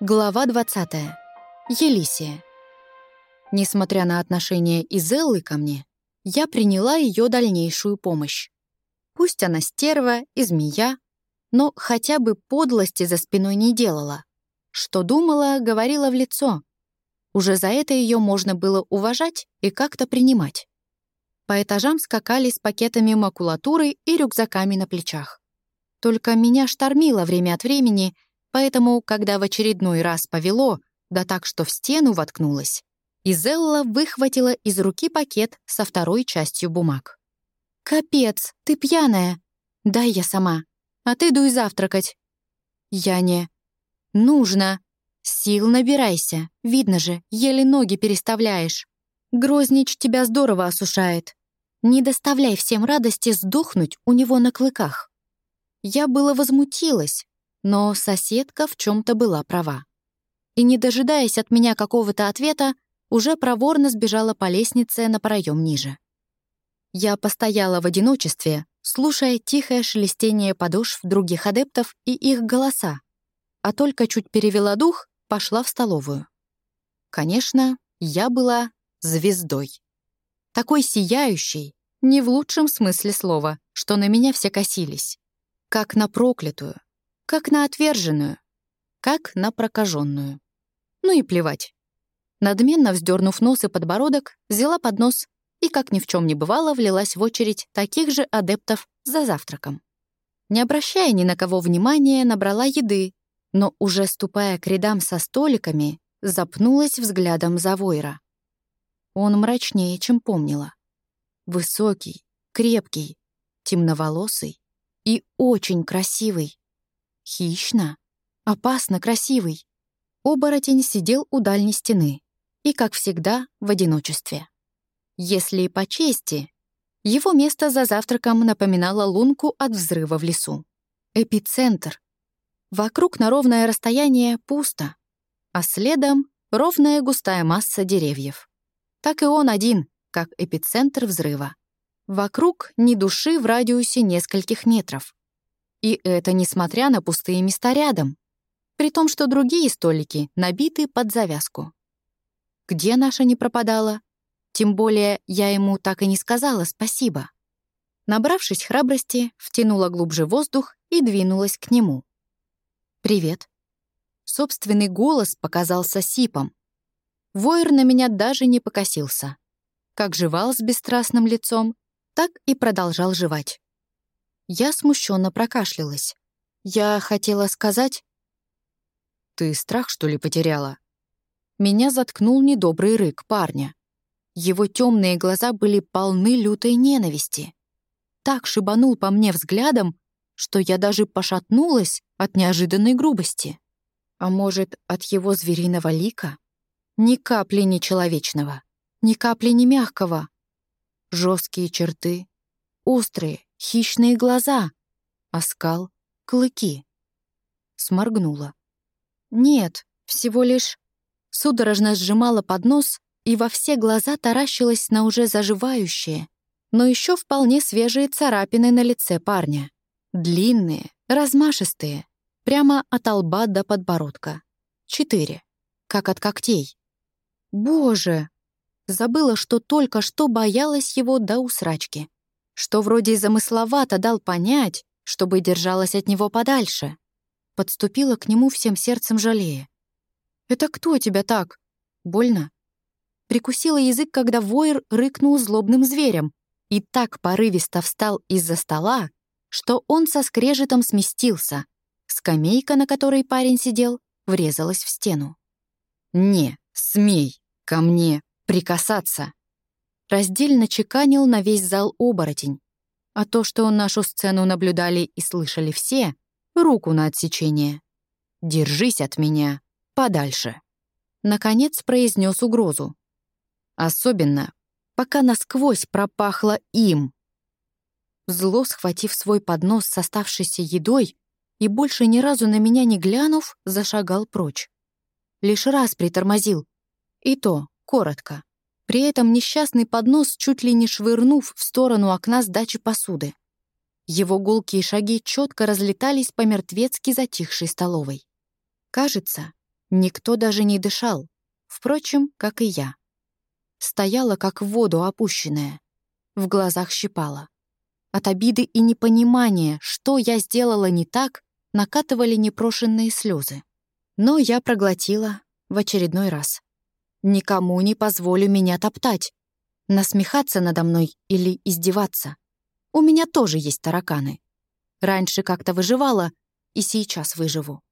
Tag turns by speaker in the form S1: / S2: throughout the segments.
S1: Глава 20. Елисия. Несмотря на отношение Изеллы ко мне, я приняла ее дальнейшую помощь. Пусть она стерва и змея, но хотя бы подлости за спиной не делала. Что думала, говорила в лицо. Уже за это ее можно было уважать и как-то принимать. По этажам скакали с пакетами макулатуры и рюкзаками на плечах. Только меня штормило время от времени — Поэтому, когда в очередной раз повело, да так, что в стену воткнулась, Изелла выхватила из руки пакет со второй частью бумаг. «Капец, ты пьяная! Дай я сама, а ты дуй завтракать». «Я не...» «Нужно. Сил набирайся, видно же, еле ноги переставляешь. Грознич тебя здорово осушает. Не доставляй всем радости сдохнуть у него на клыках». Я было возмутилась, но соседка в чем-то была права. И, не дожидаясь от меня какого-то ответа, уже проворно сбежала по лестнице на проем ниже. Я постояла в одиночестве, слушая тихое шелестение подошв других адептов и их голоса, а только чуть перевела дух, пошла в столовую. Конечно, я была звездой. Такой сияющей, не в лучшем смысле слова, что на меня все косились. Как на проклятую, как на отверженную, как на прокаженную. Ну и плевать. Надменно вздернув нос и подбородок, взяла поднос и, как ни в чем не бывало, влилась в очередь таких же адептов за завтраком. Не обращая ни на кого внимания, набрала еды, но уже ступая к рядам со столиками, запнулась взглядом за Войра. Он мрачнее, чем помнила. Высокий, крепкий, темноволосый и очень красивый. Хищно, опасно красивый. Оборотень сидел у дальней стены и, как всегда, в одиночестве. Если и по чести, его место за завтраком напоминало лунку от взрыва в лесу. Эпицентр. Вокруг на ровное расстояние пусто, а следом — ровная густая масса деревьев. Так и он один, как эпицентр взрыва. Вокруг ни души в радиусе нескольких метров. И это несмотря на пустые места рядом, при том, что другие столики набиты под завязку. Где наша не пропадала? Тем более я ему так и не сказала спасибо. Набравшись храбрости, втянула глубже воздух и двинулась к нему. «Привет». Собственный голос показался сипом. Воер на меня даже не покосился. Как жевал с бесстрастным лицом, так и продолжал жевать. Я смущенно прокашлялась. Я хотела сказать... «Ты страх, что ли, потеряла?» Меня заткнул недобрый рык парня. Его темные глаза были полны лютой ненависти. Так шибанул по мне взглядом, что я даже пошатнулась от неожиданной грубости. А может, от его звериного лика? Ни капли не человечного, ни капли не мягкого. Жесткие черты, острые, хищные глаза, оскал, клыки. Сморгнула. Нет, всего лишь судорожно сжимала поднос и во все глаза таращилась на уже заживающие, но еще вполне свежие царапины на лице парня. Длинные, размашистые, прямо от лба до подбородка. Четыре, как от когтей. Боже! Забыла, что только что боялась его до усрачки что вроде замысловато дал понять, чтобы держалась от него подальше. Подступила к нему всем сердцем жалея. «Это кто тебя так? Больно?» Прикусила язык, когда воер рыкнул злобным зверем и так порывисто встал из-за стола, что он со скрежетом сместился. Скамейка, на которой парень сидел, врезалась в стену. «Не, смей ко мне прикасаться!» Раздельно чеканил на весь зал оборотень. А то, что нашу сцену наблюдали и слышали все, руку на отсечение. «Держись от меня подальше», — наконец произнес угрозу. Особенно, пока насквозь пропахло им. Зло, схватив свой поднос с оставшейся едой и больше ни разу на меня не глянув, зашагал прочь. Лишь раз притормозил. И то коротко при этом несчастный поднос чуть ли не швырнув в сторону окна сдачи посуды. Его гулкие шаги четко разлетались по мертвецки затихшей столовой. Кажется, Никто даже не дышал, впрочем, как и я. Стояла, как в воду опущенная. В глазах щипала. От обиды и непонимания, что я сделала не так, накатывали непрошенные слезы. Но я проглотила в очередной раз. Никому не позволю меня топтать, насмехаться надо мной или издеваться. У меня тоже есть тараканы. Раньше как-то выживала, и сейчас выживу.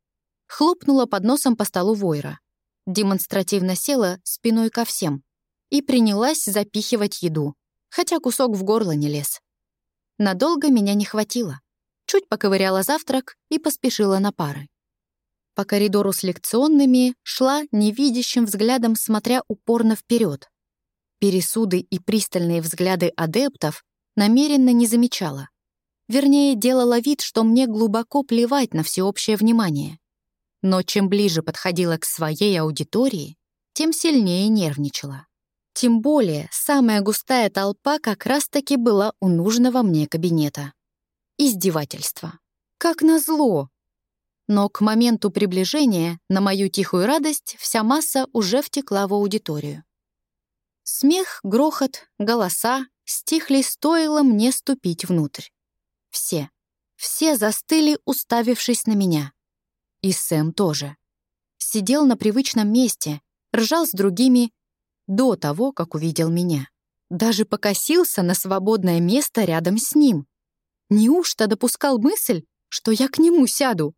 S1: Хлопнула под носом по столу Войра. Демонстративно села спиной ко всем и принялась запихивать еду, хотя кусок в горло не лез. Надолго меня не хватило. Чуть поковыряла завтрак и поспешила на пары. По коридору с лекционными шла невидящим взглядом, смотря упорно вперед. Пересуды и пристальные взгляды адептов намеренно не замечала. Вернее, делала вид, что мне глубоко плевать на всеобщее внимание. Но чем ближе подходила к своей аудитории, тем сильнее нервничала. Тем более, самая густая толпа как раз-таки была у нужного мне кабинета. Издевательство. Как назло! Но к моменту приближения, на мою тихую радость, вся масса уже втекла в аудиторию. Смех, грохот, голоса стихли, стоило мне ступить внутрь. Все, все застыли, уставившись на меня. И Сэм тоже. Сидел на привычном месте, ржал с другими до того, как увидел меня. Даже покосился на свободное место рядом с ним. Неужто допускал мысль, что я к нему сяду?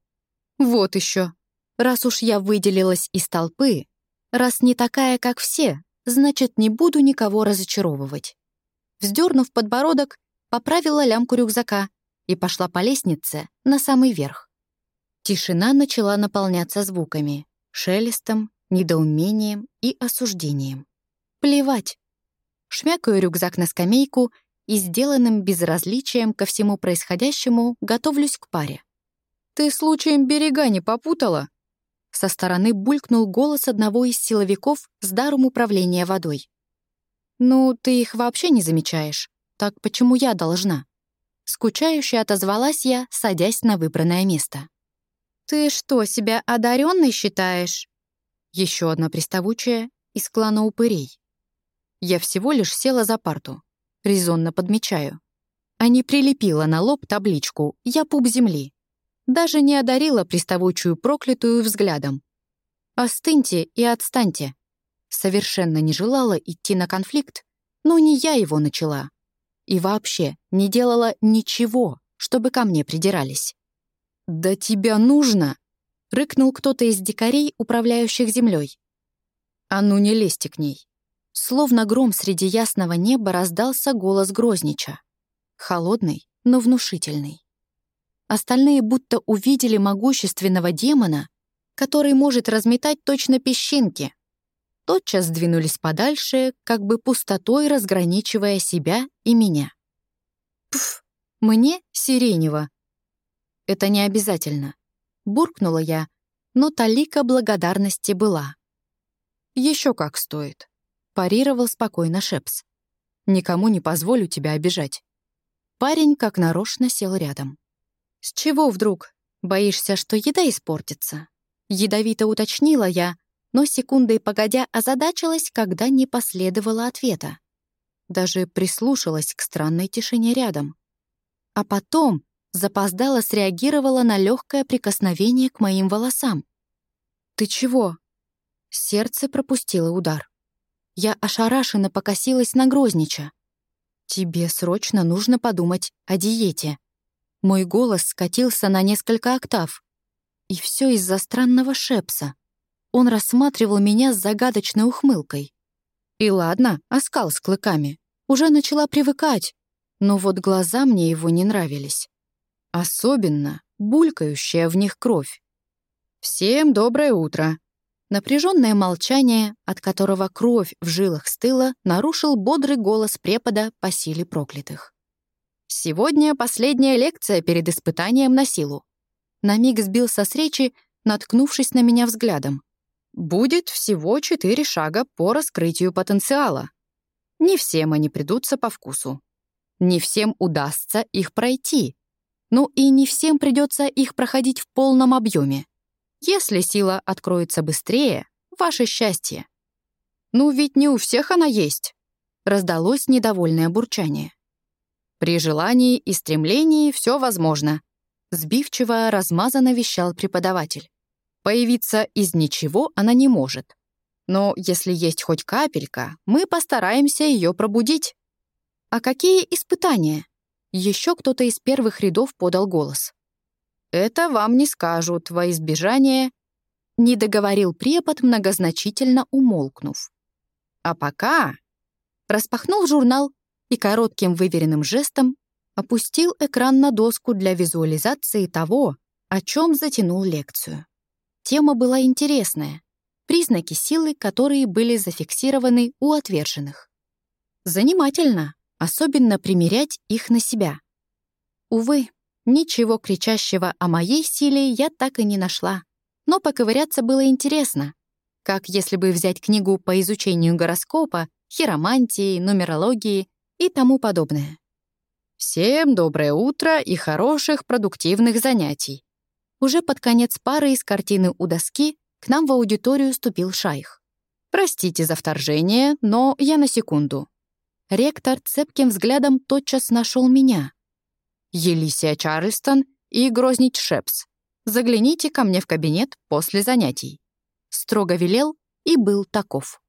S1: Вот еще. Раз уж я выделилась из толпы, раз не такая, как все, значит, не буду никого разочаровывать. Вздернув подбородок, поправила лямку рюкзака и пошла по лестнице на самый верх. Тишина начала наполняться звуками, шелестом, недоумением и осуждением. Плевать. Шмякаю рюкзак на скамейку и сделанным безразличием ко всему происходящему готовлюсь к паре. «Ты случаем берега не попутала?» Со стороны булькнул голос одного из силовиков с даром управления водой. «Ну, ты их вообще не замечаешь. Так почему я должна?» Скучающе отозвалась я, садясь на выбранное место. «Ты что, себя одаренной считаешь?» Еще одна приставучая из клана упырей. Я всего лишь села за парту. Резонно подмечаю. А не прилепила на лоб табличку «Я пуп земли». Даже не одарила приставучую проклятую взглядом. «Остыньте и отстаньте». Совершенно не желала идти на конфликт, но не я его начала. И вообще не делала ничего, чтобы ко мне придирались. «Да тебя нужно!» — рыкнул кто-то из дикарей, управляющих землей. «А ну не лезьте к ней!» Словно гром среди ясного неба раздался голос Грознича. Холодный, но внушительный. Остальные будто увидели могущественного демона, который может разметать точно песчинки. Тотчас сдвинулись подальше, как бы пустотой разграничивая себя и меня. «Пф, мне сиренево». «Это не обязательно», — буркнула я, но талика благодарности была. Еще как стоит парировал спокойно Шепс. «Никому не позволю тебя обижать». Парень как нарочно сел рядом. «С чего вдруг? Боишься, что еда испортится?» Ядовито уточнила я, но секундой погодя озадачилась, когда не последовало ответа. Даже прислушалась к странной тишине рядом. А потом запоздала среагировала на легкое прикосновение к моим волосам. «Ты чего?» Сердце пропустило удар. Я ошарашенно покосилась на Грознича. «Тебе срочно нужно подумать о диете». Мой голос скатился на несколько октав. И все из-за странного шепса. Он рассматривал меня с загадочной ухмылкой. И ладно, оскал с клыками. Уже начала привыкать. Но вот глаза мне его не нравились. Особенно булькающая в них кровь. «Всем доброе утро!» Напряженное молчание, от которого кровь в жилах стыла, нарушил бодрый голос препода по силе проклятых. «Сегодня последняя лекция перед испытанием на силу». На миг сбился с речи, наткнувшись на меня взглядом. «Будет всего четыре шага по раскрытию потенциала. Не всем они придутся по вкусу. Не всем удастся их пройти. Ну и не всем придется их проходить в полном объеме. Если сила откроется быстрее, ваше счастье. Ну ведь не у всех она есть. Раздалось недовольное бурчание. При желании и стремлении все возможно. Сбивчиво размазанно вещал преподаватель. Появиться из ничего она не может. Но если есть хоть капелька, мы постараемся ее пробудить. А какие испытания? Еще кто-то из первых рядов подал голос. «Это вам не скажут во избежание...» Не договорил препод, многозначительно умолкнув. «А пока...» Распахнул журнал и коротким выверенным жестом опустил экран на доску для визуализации того, о чем затянул лекцию. Тема была интересная. Признаки силы, которые были зафиксированы у отверженных. Занимательно, особенно примерять их на себя. Увы, Ничего кричащего о моей силе я так и не нашла. Но поковыряться было интересно. Как если бы взять книгу по изучению гороскопа, хиромантии, нумерологии и тому подобное. Всем доброе утро и хороших продуктивных занятий. Уже под конец пары из картины у доски к нам в аудиторию ступил шайх. Простите за вторжение, но я на секунду. Ректор цепким взглядом тотчас нашел меня — Елисия Чарльстон и Грознич Шепс. Загляните ко мне в кабинет после занятий». Строго велел и был таков.